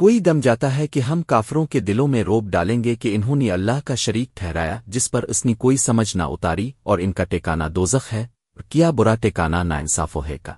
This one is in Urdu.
کوئی دم جاتا ہے کہ ہم کافروں کے دلوں میں روب ڈالیں گے کہ انہوں نے اللہ کا شریک ٹھہرایا جس پر اس نے کوئی سمجھ نہ اتاری اور ان کا ٹیکانہ دوزخ ہے اور کیا برا ٹیکانہ نا انصاف ہے کا